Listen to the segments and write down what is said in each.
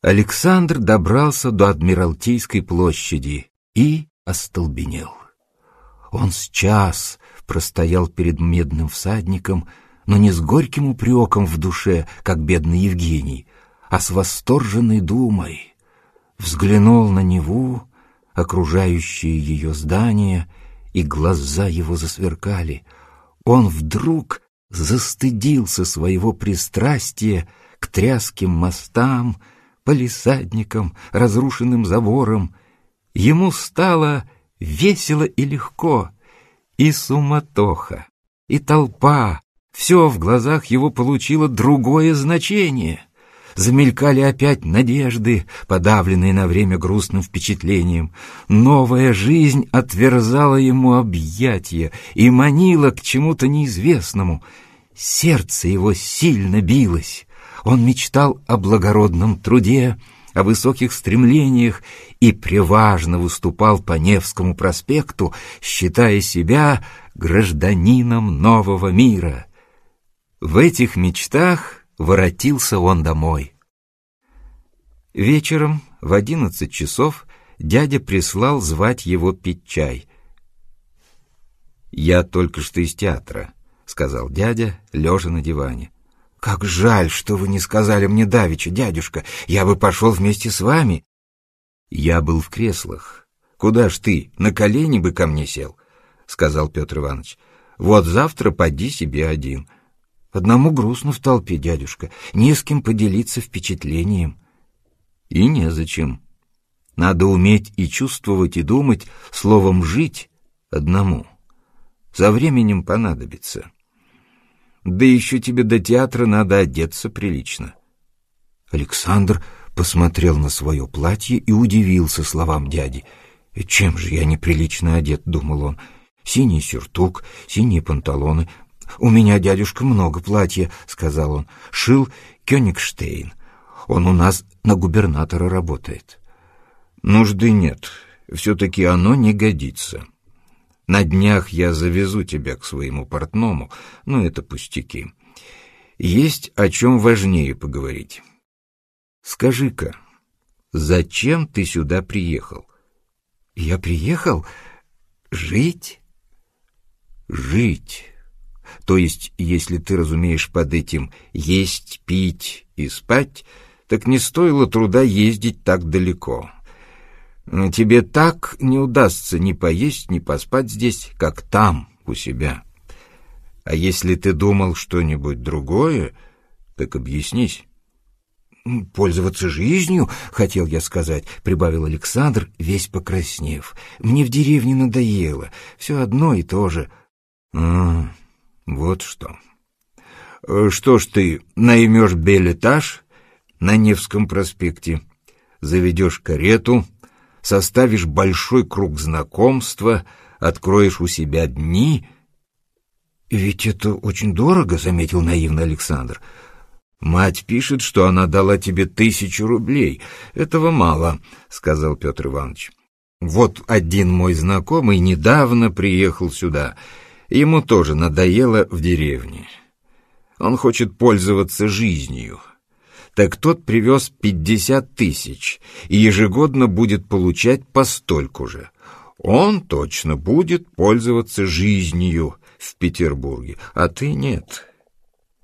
Александр добрался до Адмиралтейской площади и остолбенел. Он с час простоял перед медным всадником, но не с горьким упреком в душе, как бедный Евгений, а с восторженной думой. Взглянул на Неву, окружающие ее здания, и глаза его засверкали. Он вдруг застыдился своего пристрастия к тряским мостам, палисадником, разрушенным забором. Ему стало весело и легко, и суматоха, и толпа, все в глазах его получило другое значение. Замелькали опять надежды, подавленные на время грустным впечатлением. Новая жизнь отверзала ему объятия и манила к чему-то неизвестному. Сердце его сильно билось. Он мечтал о благородном труде, о высоких стремлениях и преважно выступал по Невскому проспекту, считая себя гражданином нового мира. В этих мечтах воротился он домой. Вечером в одиннадцать часов дядя прислал звать его пить чай. «Я только что из театра», — сказал дядя, лежа на диване. «Как жаль, что вы не сказали мне давеча, дядюшка. Я бы пошел вместе с вами». «Я был в креслах. Куда ж ты? На колени бы ко мне сел», — сказал Петр Иванович. «Вот завтра поди себе один». «Одному грустно в толпе, дядюшка. Не с кем поделиться впечатлением». «И незачем. Надо уметь и чувствовать, и думать, словом «жить» одному. За временем понадобится». Да еще тебе до театра надо одеться прилично. Александр посмотрел на свое платье и удивился словам дяди. «Чем же я неприлично одет?» — думал он. «Синий сюртук, синие панталоны. У меня, дядюшка, много платья», — сказал он. «Шил Кёнигштейн. Он у нас на губернатора работает». «Нужды нет. Все-таки оно не годится». На днях я завезу тебя к своему портному, но это пустяки. Есть о чем важнее поговорить. Скажи-ка, зачем ты сюда приехал? Я приехал жить? Жить. То есть, если ты разумеешь под этим есть, пить и спать, так не стоило труда ездить так далеко. Тебе так не удастся ни поесть, ни поспать здесь, как там, у себя. А если ты думал что-нибудь другое, так объяснись. «Пользоваться жизнью, — хотел я сказать, — прибавил Александр, весь покраснев. Мне в деревне надоело, все одно и то же. А, вот что. Что ж ты, наймешь билетаж на Невском проспекте, заведешь карету, составишь большой круг знакомства, откроешь у себя дни. «Ведь это очень дорого», — заметил наивно Александр. «Мать пишет, что она дала тебе тысячу рублей. Этого мало», — сказал Петр Иванович. «Вот один мой знакомый недавно приехал сюда. Ему тоже надоело в деревне. Он хочет пользоваться жизнью так тот привез пятьдесят тысяч и ежегодно будет получать по стольку же. Он точно будет пользоваться жизнью в Петербурге, а ты нет.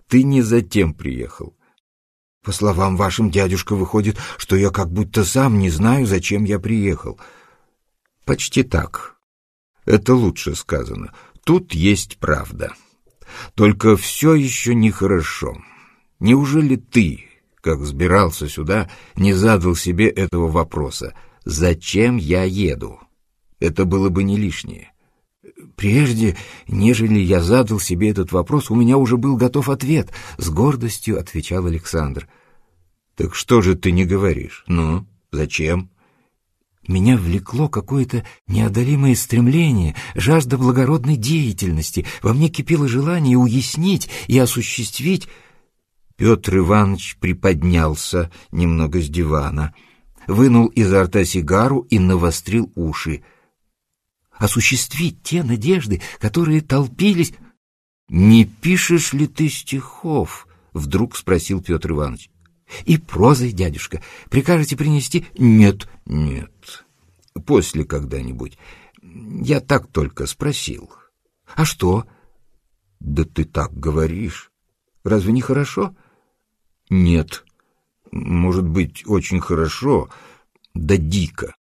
Ты не затем приехал. По словам вашим, дядюшка, выходит, что я как будто сам не знаю, зачем я приехал. Почти так. Это лучше сказано. Тут есть правда. Только все еще нехорошо. Неужели ты, как сбирался сюда, не задал себе этого вопроса. «Зачем я еду?» Это было бы не лишнее. Прежде, нежели я задал себе этот вопрос, у меня уже был готов ответ, — с гордостью отвечал Александр. «Так что же ты не говоришь? Ну, зачем?» Меня влекло какое-то неодолимое стремление, жажда благородной деятельности. Во мне кипело желание уяснить и осуществить Петр Иванович приподнялся немного с дивана, вынул изо рта сигару и навострил уши. Осуществить те надежды, которые толпились... «Не пишешь ли ты стихов?» — вдруг спросил Петр Иванович. И прозой, дядюшка. Прикажете принести? Нет, нет. После когда-нибудь. Я так только спросил. А что? Да ты так говоришь. Разве не хорошо? Нет. Может быть, очень хорошо, да дико.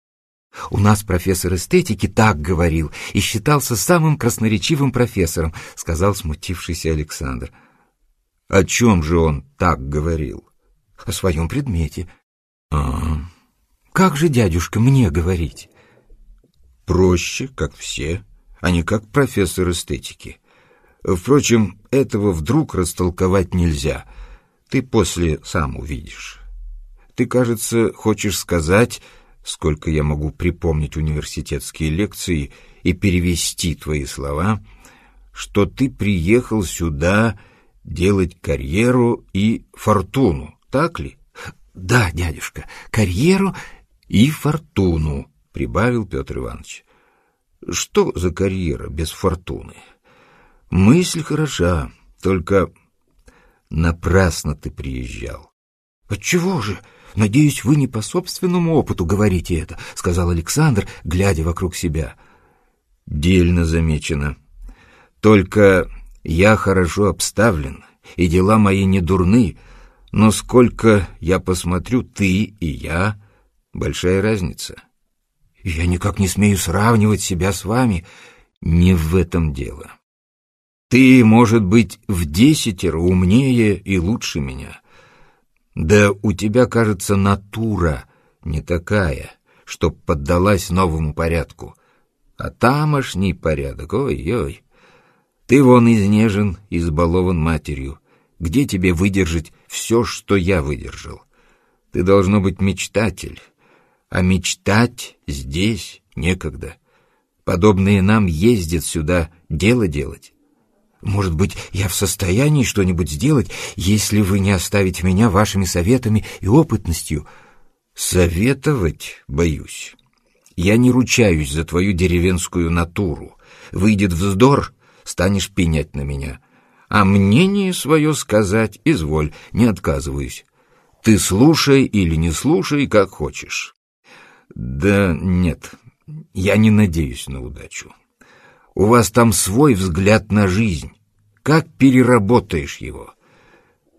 У нас профессор эстетики так говорил и считался самым красноречивым профессором, сказал смутившийся Александр. О чем же он так говорил? О своем предмете. А, как же, дядюшка, мне говорить? Проще, как все, а не как профессор эстетики. Впрочем, этого вдруг растолковать нельзя. Ты после сам увидишь. Ты, кажется, хочешь сказать, сколько я могу припомнить университетские лекции и перевести твои слова, что ты приехал сюда делать карьеру и фортуну, так ли? Да, дядюшка, карьеру и фортуну, прибавил Петр Иванович. Что за карьера без фортуны? Мысль хороша, только напрасно ты приезжал. Отчего же? Надеюсь, вы не по собственному опыту говорите это, сказал Александр, глядя вокруг себя. Дельно замечено. Только я хорошо обставлен, и дела мои не дурны, но сколько я посмотрю, ты и я — большая разница. Я никак не смею сравнивать себя с вами. Не в этом дело. Ты, может быть, в десятеро умнее и лучше меня. Да у тебя, кажется, натура не такая, чтоб поддалась новому порядку. А тамошний порядок, ой-ой. Ты вон изнежен, избалован матерью. Где тебе выдержать все, что я выдержал? Ты должно быть мечтатель. А мечтать здесь некогда. Подобные нам ездят сюда дело делать. Может быть, я в состоянии что-нибудь сделать, если вы не оставите меня вашими советами и опытностью? Советовать боюсь. Я не ручаюсь за твою деревенскую натуру. Выйдет вздор, станешь пенять на меня. А мнение свое сказать, изволь, не отказываюсь. Ты слушай или не слушай, как хочешь. Да нет, я не надеюсь на удачу. У вас там свой взгляд на жизнь. Как переработаешь его?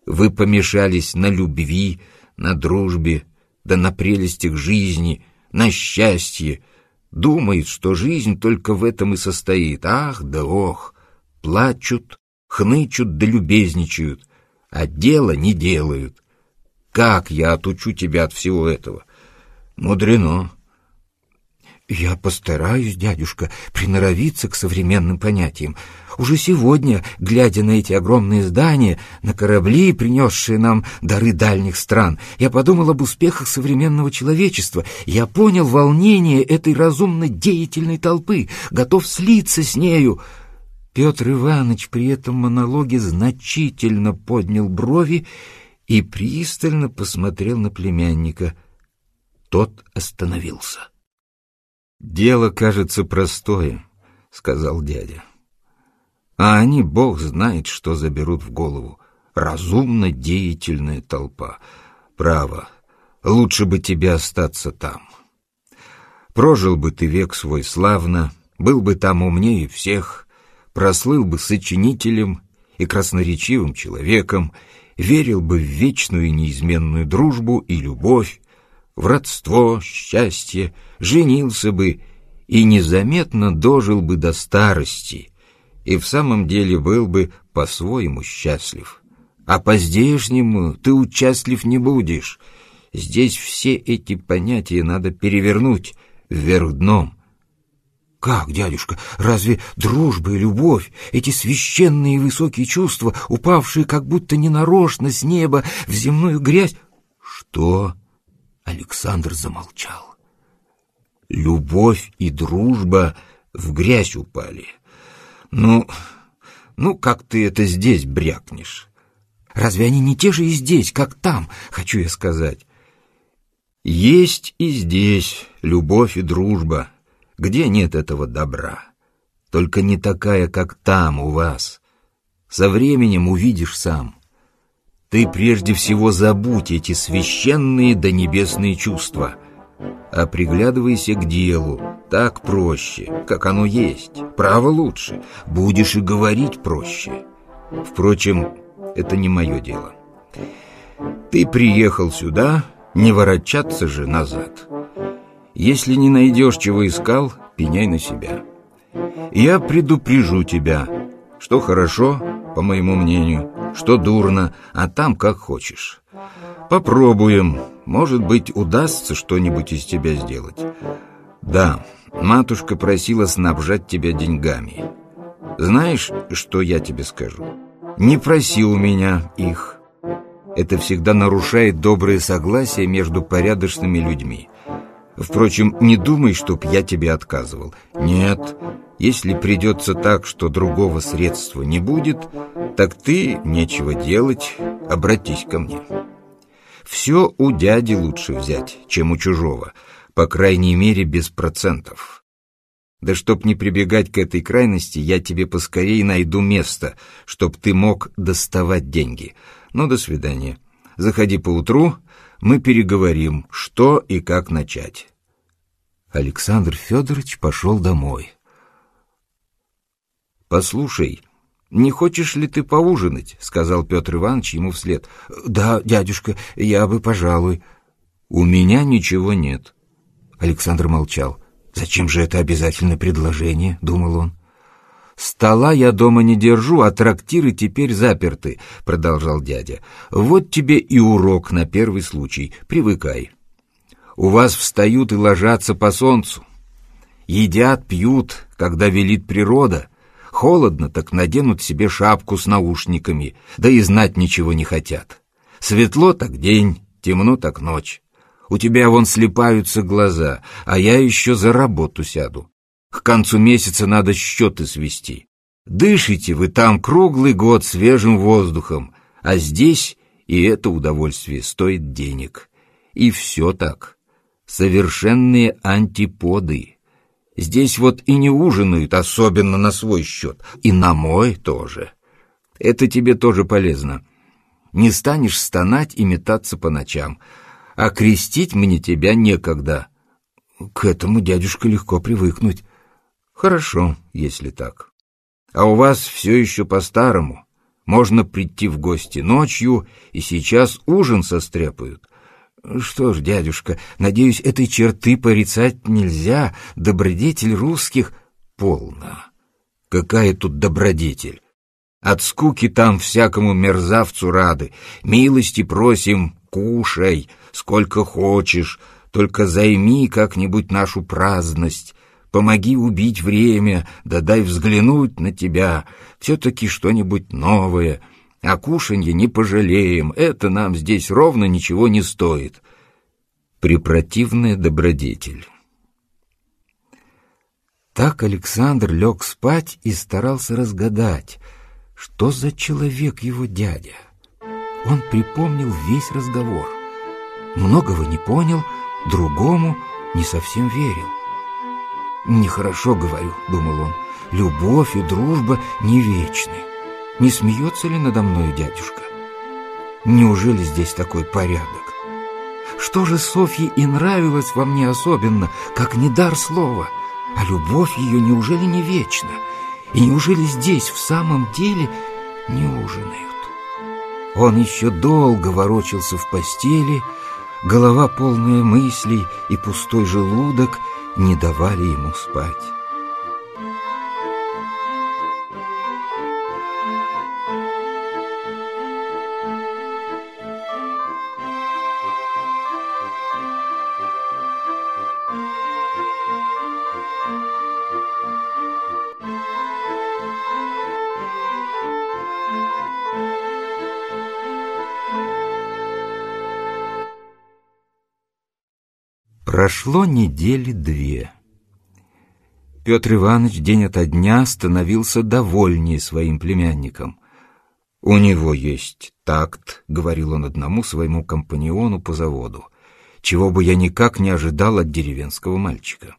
Вы помешались на любви, на дружбе, да на прелестях жизни, на счастье. Думает, что жизнь только в этом и состоит. Ах да ох! Плачут, хнычут да любезничают, а дело не делают. Как я отучу тебя от всего этого? Мудрено. «Я постараюсь, дядюшка, приноровиться к современным понятиям. Уже сегодня, глядя на эти огромные здания, на корабли, принесшие нам дары дальних стран, я подумал об успехах современного человечества. Я понял волнение этой разумно деятельной толпы, готов слиться с нею». Петр Иванович при этом монологе значительно поднял брови и пристально посмотрел на племянника. Тот остановился. «Дело, кажется, простое», — сказал дядя. «А они, бог знает, что заберут в голову. Разумно деятельная толпа. Право, лучше бы тебе остаться там. Прожил бы ты век свой славно, был бы там умнее всех, прослыл бы сочинителем и красноречивым человеком, верил бы в вечную и неизменную дружбу и любовь, в родство, счастье, женился бы и незаметно дожил бы до старости, и в самом деле был бы по-своему счастлив. А по-здешнему ты участлив не будешь. Здесь все эти понятия надо перевернуть вверх дном. Как, дядюшка, разве дружба и любовь, эти священные и высокие чувства, упавшие как будто ненарочно с неба в земную грязь? Что? Александр замолчал. Любовь и дружба в грязь упали. Ну, ну как ты это здесь брякнешь? Разве они не те же и здесь, как там, хочу я сказать? Есть и здесь любовь и дружба, где нет этого добра. Только не такая, как там у вас. Со временем увидишь сам. Ты прежде всего забудь эти священные да небесные чувства, а приглядывайся к делу, так проще, как оно есть, право лучше, будешь и говорить проще. Впрочем, это не мое дело. Ты приехал сюда, не ворочаться же назад. Если не найдешь, чего искал, пеняй на себя. Я предупрежу тебя, что хорошо, по моему мнению, что дурно, а там как хочешь. Попробуем, может быть, удастся что-нибудь из тебя сделать. Да, матушка просила снабжать тебя деньгами. Знаешь, что я тебе скажу? Не проси у меня их. Это всегда нарушает доброе согласие между порядочными людьми. Впрочем, не думай, чтоб я тебе отказывал. Нет, если придется так, что другого средства не будет, так ты, нечего делать, обратись ко мне. Все у дяди лучше взять, чем у чужого, по крайней мере, без процентов. Да чтоб не прибегать к этой крайности, я тебе поскорее найду место, чтоб ты мог доставать деньги. Ну, до свидания. Заходи поутру, мы переговорим, что и как начать. Александр Федорович пошел домой. «Послушай, не хочешь ли ты поужинать?» — сказал Петр Иванович ему вслед. «Да, дядюшка, я бы, пожалуй». «У меня ничего нет». Александр молчал. «Зачем же это обязательное предложение?» — думал он. «Стола я дома не держу, а трактиры теперь заперты», — продолжал дядя. «Вот тебе и урок на первый случай. Привыкай. У вас встают и ложатся по солнцу. Едят, пьют, когда велит природа. Холодно, так наденут себе шапку с наушниками, да и знать ничего не хотят. Светло, так день, темно, так ночь. У тебя вон слепаются глаза, а я еще за работу сяду. К концу месяца надо счеты свести. Дышите вы там круглый год свежим воздухом, а здесь и это удовольствие стоит денег. И все так. Совершенные антиподы. Здесь вот и не ужинают, особенно на свой счет, и на мой тоже. Это тебе тоже полезно. Не станешь стонать и метаться по ночам, а крестить мне тебя некогда. К этому, дядюшка, легко привыкнуть. Хорошо, если так. А у вас все еще по-старому. Можно прийти в гости ночью, и сейчас ужин состряпают. Что ж, дядюшка, надеюсь, этой черты порицать нельзя. Добродетель русских полна. Какая тут добродетель? От скуки там всякому мерзавцу рады. Милости просим, кушай, сколько хочешь, только займи как-нибудь нашу праздность. Помоги убить время, да дай взглянуть на тебя, все-таки что-нибудь новое. А кушанье не пожалеем, это нам здесь ровно ничего не стоит. Препротивная добродетель. Так Александр лег спать и старался разгадать, что за человек его дядя. Он припомнил весь разговор. Многого не понял, другому не совсем верил. «Нехорошо, — говорю, — думал он, — любовь и дружба не вечны. Не смеется ли надо мною дядюшка? Неужели здесь такой порядок? Что же Софье и нравилось во мне особенно, как не дар слова? А любовь ее неужели не вечна? И неужели здесь в самом деле не ужинают? Он еще долго ворочался в постели, голова полная мыслей и пустой желудок — не давали ему спать. Прошло недели две. Петр Иванович день ото дня становился довольнее своим племянником. «У него есть такт», — говорил он одному своему компаньону по заводу, «чего бы я никак не ожидал от деревенского мальчика.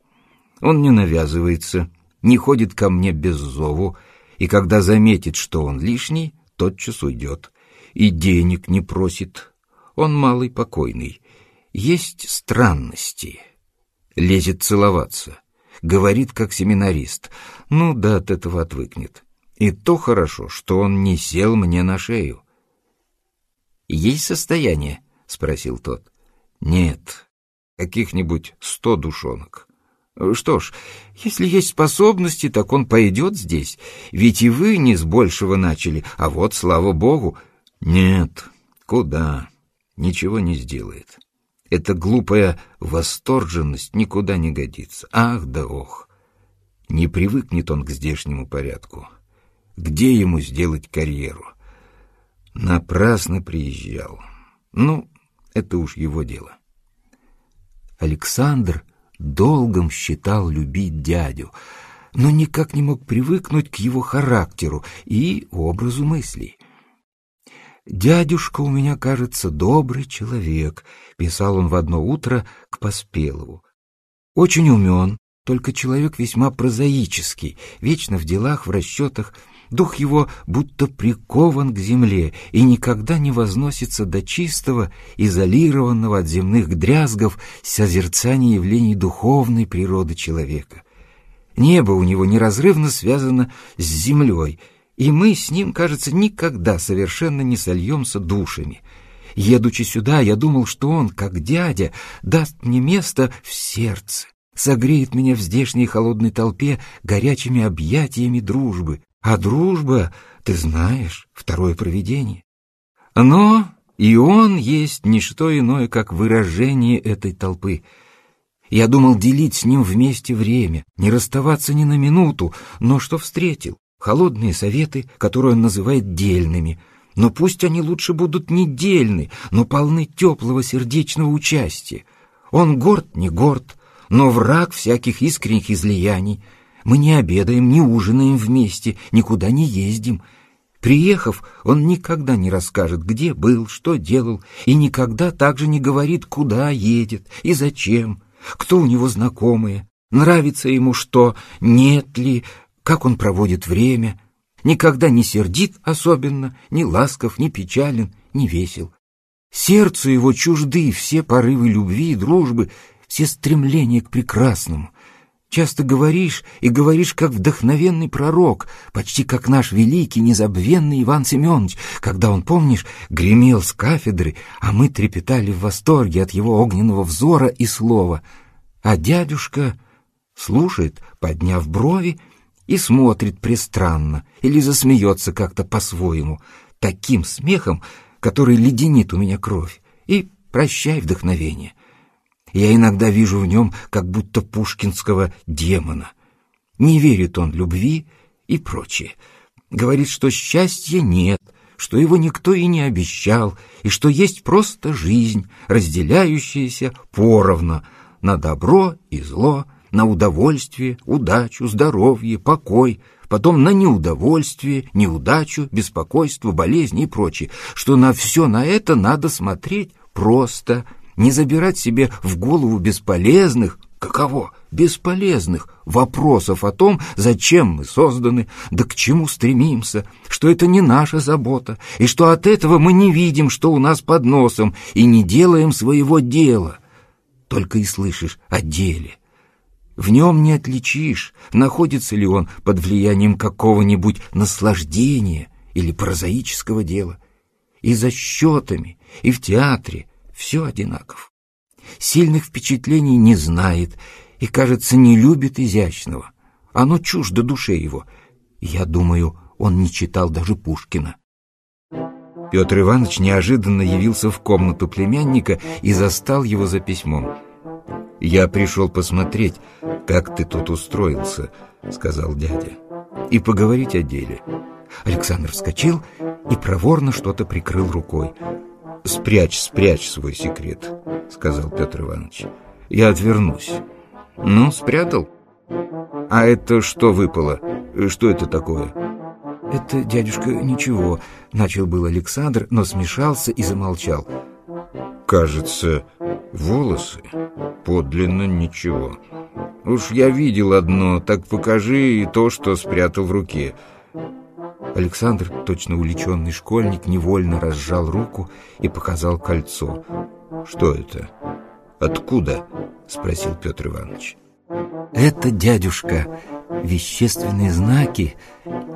Он не навязывается, не ходит ко мне без зову, и когда заметит, что он лишний, тотчас уйдет. и денег не просит. Он малый покойный. Есть странности. Лезет целоваться. Говорит, как семинарист. Ну да, от этого отвыкнет. И то хорошо, что он не сел мне на шею. «Есть состояние?» — спросил тот. «Нет, каких-нибудь сто душонок». «Что ж, если есть способности, так он пойдет здесь, ведь и вы не с большего начали, а вот, слава богу...» «Нет, куда? Ничего не сделает. Эта глупая восторженность никуда не годится. Ах да ох! Не привыкнет он к здешнему порядку. Где ему сделать карьеру? Напрасно приезжал. Ну, это уж его дело. Александр долгом считал любить дядю, но никак не мог привыкнуть к его характеру и образу мыслей. «Дядюшка у меня, кажется, добрый человек», — писал он в одно утро к Поспелову. «Очень умен, только человек весьма прозаический, вечно в делах, в расчетах, Дух его будто прикован к земле и никогда не возносится до чистого, изолированного от земных дрязгов созерцания явлений духовной природы человека. Небо у него неразрывно связано с землей, и мы с ним, кажется, никогда совершенно не сольемся душами. Едучи сюда, я думал, что он, как дядя, даст мне место в сердце, согреет меня в здешней холодной толпе горячими объятиями дружбы, а дружба, ты знаешь, второе провидение. Но и он есть не что иное, как выражение этой толпы. Я думал делить с ним вместе время, не расставаться ни на минуту, но что встретил? Холодные советы, которые он называет дельными. Но пусть они лучше будут не дельны, но полны теплого сердечного участия. Он горд, не горд, но враг всяких искренних излияний — мы не обедаем, не ужинаем вместе, никуда не ездим. Приехав, он никогда не расскажет, где был, что делал, и никогда также не говорит, куда едет и зачем, кто у него знакомые, нравится ему что, нет ли, как он проводит время. Никогда не сердит особенно, ни ласков, ни печален, ни весел. Сердцу его чужды все порывы любви и дружбы, все стремления к прекрасному. Часто говоришь и говоришь, как вдохновенный пророк, почти как наш великий, незабвенный Иван Семенович, когда он, помнишь, гремел с кафедры, а мы трепетали в восторге от его огненного взора и слова. А дядюшка слушает, подняв брови, и смотрит пристранно или засмеется как-то по-своему, таким смехом, который леденит у меня кровь, и прощай вдохновение — я иногда вижу в нем как будто пушкинского демона. Не верит он любви и прочее. Говорит, что счастья нет, что его никто и не обещал, и что есть просто жизнь, разделяющаяся поровну на добро и зло, на удовольствие, удачу, здоровье, покой, потом на неудовольствие, неудачу, беспокойство, болезни и прочее, что на все на это надо смотреть просто, не забирать себе в голову бесполезных, каково, бесполезных вопросов о том, зачем мы созданы, да к чему стремимся, что это не наша забота, и что от этого мы не видим, что у нас под носом, и не делаем своего дела. Только и слышишь о деле. В нем не отличишь, находится ли он под влиянием какого-нибудь наслаждения или прозаического дела. И за счетами, и в театре, все одинаков. Сильных впечатлений не знает и, кажется, не любит изящного. Оно чуждо душе его. Я думаю, он не читал даже Пушкина. Петр Иванович неожиданно явился в комнату племянника и застал его за письмом. «Я пришел посмотреть, как ты тут устроился», — сказал дядя, — «и поговорить о деле». Александр вскочил и проворно что-то прикрыл рукой. «Спрячь, спрячь свой секрет», — сказал Петр Иванович. «Я отвернусь». «Ну, спрятал?» «А это что выпало? Что это такое?» «Это, дядюшка, ничего», — начал был Александр, но смешался и замолчал. «Кажется, волосы. Подлинно ничего. Уж я видел одно, так покажи и то, что спрятал в руке». Александр, точно увлеченный школьник, невольно разжал руку и показал кольцо. «Что это? Откуда?» — спросил Петр Иванович. «Это, дядюшка, вещественные знаки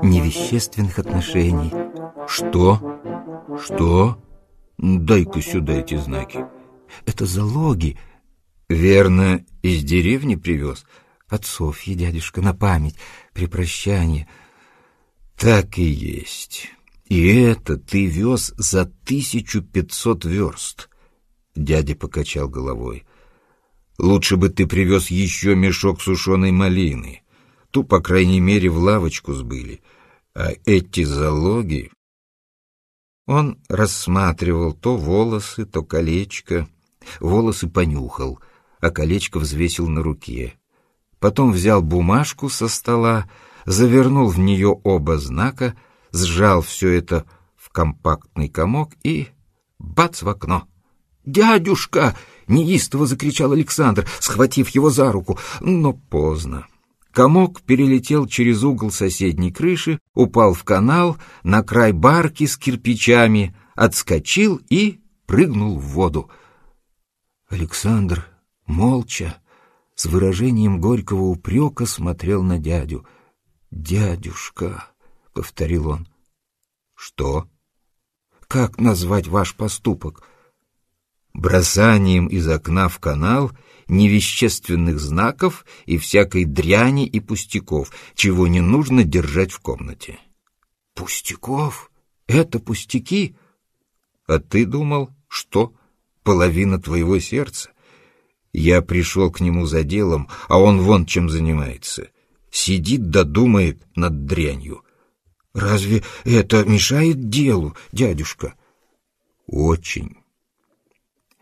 невещественных отношений». «Что? Что? Дай-ка сюда эти знаки». «Это залоги». «Верно, из деревни привез?» «От Софьи, дядюшка, на память, при прощании». Так и есть. И это ты вез за тысячу пятьсот верст. Дядя покачал головой. Лучше бы ты привез еще мешок сушеной малины. Ту, по крайней мере, в лавочку сбыли. А эти залоги... Он рассматривал то волосы, то колечко. Волосы понюхал, а колечко взвесил на руке. Потом взял бумажку со стола, завернул в нее оба знака, сжал все это в компактный комок и... бац в окно. «Дядюшка!» — неистово закричал Александр, схватив его за руку, но поздно. Комок перелетел через угол соседней крыши, упал в канал, на край барки с кирпичами, отскочил и прыгнул в воду. Александр молча, с выражением горького упрека смотрел на дядю — «Дядюшка», — повторил он. «Что? Как назвать ваш поступок?» «Бросанием из окна в канал невещественных знаков и всякой дряни и пустяков, чего не нужно держать в комнате». «Пустяков? Это пустяки?» «А ты думал, что? Половина твоего сердца?» Я пришел к нему за делом, а он вон чем занимается. Сидит да думает над дрянью. Разве это мешает делу, дядюшка? Очень.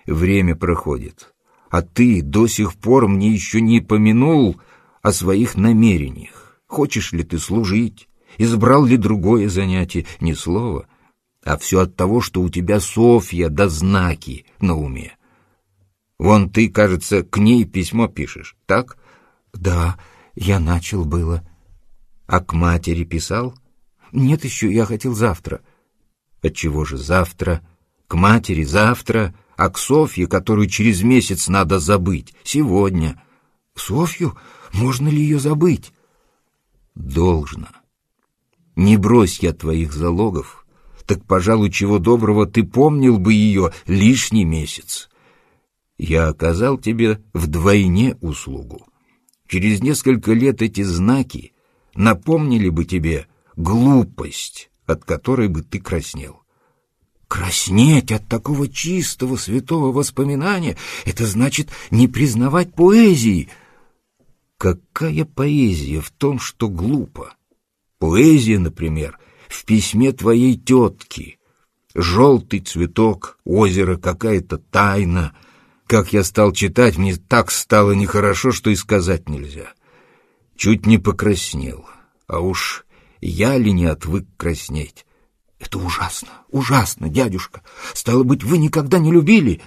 Время проходит, а ты до сих пор мне еще не помянул о своих намерениях. Хочешь ли ты служить? Избрал ли другое занятие? Ни слова. А все от того, что у тебя Софья да знаки на уме. Вон ты, кажется, к ней письмо пишешь, так? Да, я начал было. А к матери писал? Нет еще, я хотел завтра. Отчего же завтра? К матери завтра, а к Софье, которую через месяц надо забыть, сегодня. Софью? Можно ли ее забыть? Должно. Не брось я твоих залогов, так, пожалуй, чего доброго, ты помнил бы ее лишний месяц. Я оказал тебе вдвойне услугу. Через несколько лет эти знаки напомнили бы тебе глупость, от которой бы ты краснел. Краснеть от такого чистого святого воспоминания — это значит не признавать поэзии. Какая поэзия в том, что глупо? Поэзия, например, в письме твоей тетки. Желтый цветок, озеро, какая-то тайна — как я стал читать, мне так стало нехорошо, что и сказать нельзя. Чуть не покраснел, а уж я ли не отвык краснеть? Это ужасно, ужасно, дядюшка. Стало быть, вы никогда не любили?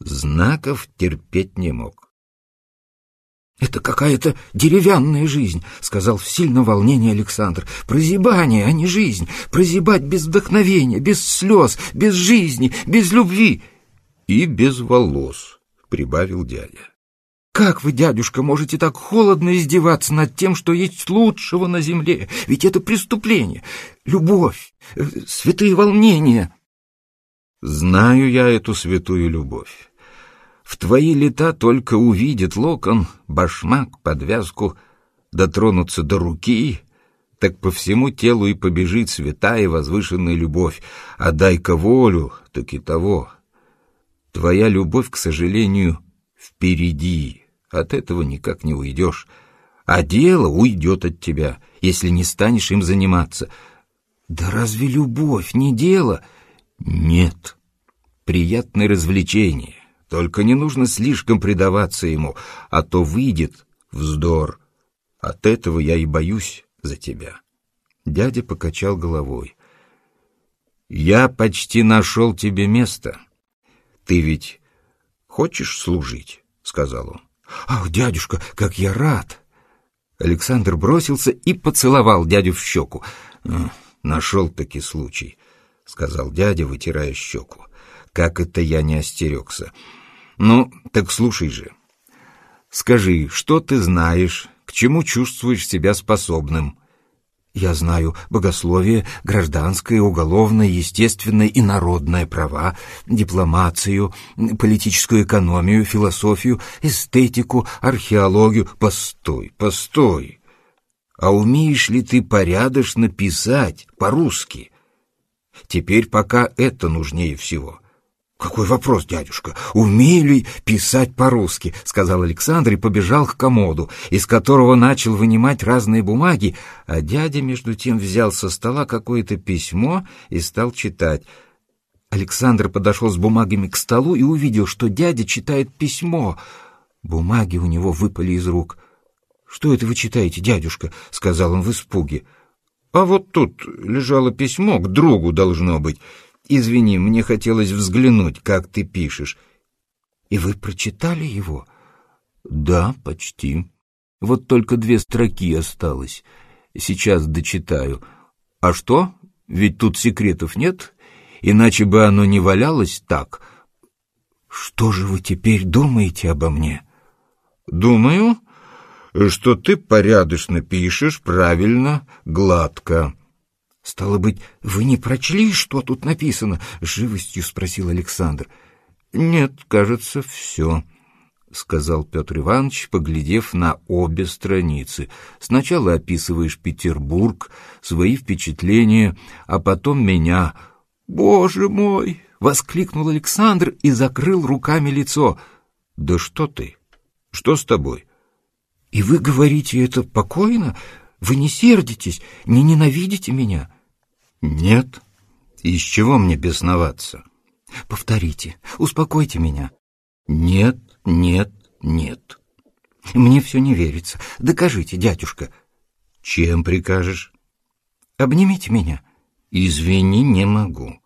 Знаков терпеть не мог. «Это какая-то деревянная жизнь», — сказал в сильном волнении Александр. «Прозябание, а не жизнь. Прозябать без вдохновения, без слез, без жизни, без любви и без волос, — прибавил дядя. «Как вы, дядюшка, можете так холодно издеваться над тем, что есть лучшего на земле? Ведь это преступление, любовь, э, святые волнения». «Знаю я эту святую любовь. В твои лета только увидит локон, башмак, подвязку, дотронуться до руки, так по всему телу и побежит святая возвышенная любовь, а дай-ка волю, так и того». Твоя любовь, к сожалению, впереди. От этого никак не уйдешь. А дело уйдет от тебя, если не станешь им заниматься. Да разве любовь не дело? Нет. Приятное развлечение. Только не нужно слишком предаваться ему, а то выйдет вздор. От этого я и боюсь за тебя. Дядя покачал головой. Я почти нашел тебе место. «Ты ведь хочешь служить?» — сказал он. «Ах, дядюшка, как я рад!» Александр бросился и поцеловал дядю в щеку. Нашел-таки случай, — сказал дядя, вытирая щеку. Как это я не остерегся. Ну, так слушай же. Скажи, что ты знаешь, к чему чувствуешь себя способным? Я знаю богословие, гражданское, уголовное, естественное и народное права, дипломацию, политическую экономию, философию, эстетику, археологию. Постой, постой. А умеешь ли ты порядочно писать по-русски? Теперь пока это нужнее всего. «Какой вопрос, дядюшка? Умею ли писать по-русски?» — сказал Александр и побежал к комоду, из которого начал вынимать разные бумаги, а дядя, между тем, взял со стола какое-то письмо и стал читать. Александр подошел с бумагами к столу и увидел, что дядя читает письмо. Бумаги у него выпали из рук. «Что это вы читаете, дядюшка?» — сказал он в испуге. «А вот тут лежало письмо, к другу должно быть». Извини, мне хотелось взглянуть, как ты пишешь. И вы прочитали его? Да, почти. Вот только две строки осталось. Сейчас дочитаю. А что? Ведь тут секретов нет, иначе бы оно не валялось так. Что же вы теперь думаете обо мне? Думаю, что ты порядочно пишешь, правильно, гладко. — Стало быть, вы не прочли, что тут написано? — живостью спросил Александр. — Нет, кажется, все, — сказал Петр Иванович, поглядев на обе страницы. Сначала описываешь Петербург, свои впечатления, а потом меня. — Боже мой! — воскликнул Александр и закрыл руками лицо. — Да что ты? Что с тобой? — И вы говорите это покойно? Вы не сердитесь, не ненавидите меня? Нет. Из чего мне бесноваться? Повторите, успокойте меня. Нет, нет, нет. Мне все не верится. Докажите, дядюшка. Чем прикажешь? Обнимите меня. Извини, не могу.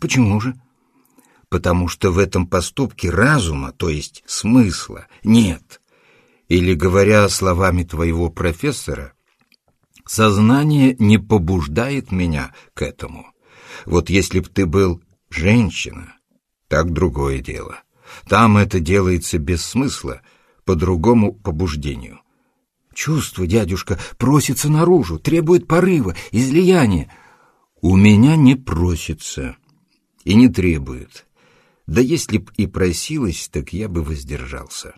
Почему же? Потому что в этом поступке разума, то есть смысла, нет. Или, говоря словами твоего профессора, Сознание не побуждает меня к этому. Вот если б ты был женщина, так другое дело. Там это делается без смысла, по другому побуждению. Чувство, дядюшка, просится наружу, требует порыва, излияния. У меня не просится и не требует. Да если б и просилось, так я бы воздержался.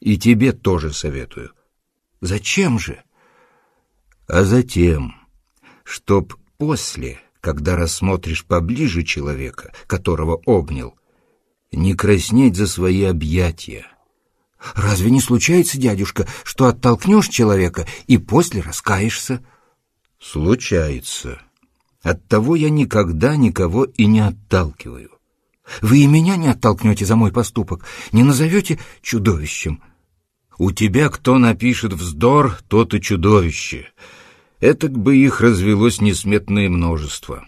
И тебе тоже советую. Зачем же? А затем, чтоб после, когда рассмотришь поближе человека, которого обнял, не краснеть за свои объятия. Разве не случается, дядюшка, что оттолкнешь человека и после раскаешься? Случается. Оттого я никогда никого и не отталкиваю. Вы и меня не оттолкнете за мой поступок, не назовете чудовищем. У тебя кто напишет вздор, тот и чудовище. Этак бы их развелось несметное множество.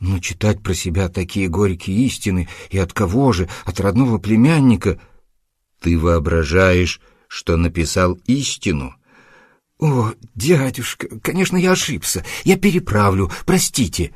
Но читать про себя такие горькие истины, и от кого же, от родного племянника... Ты воображаешь, что написал истину? О, дядюшка, конечно, я ошибся, я переправлю, простите.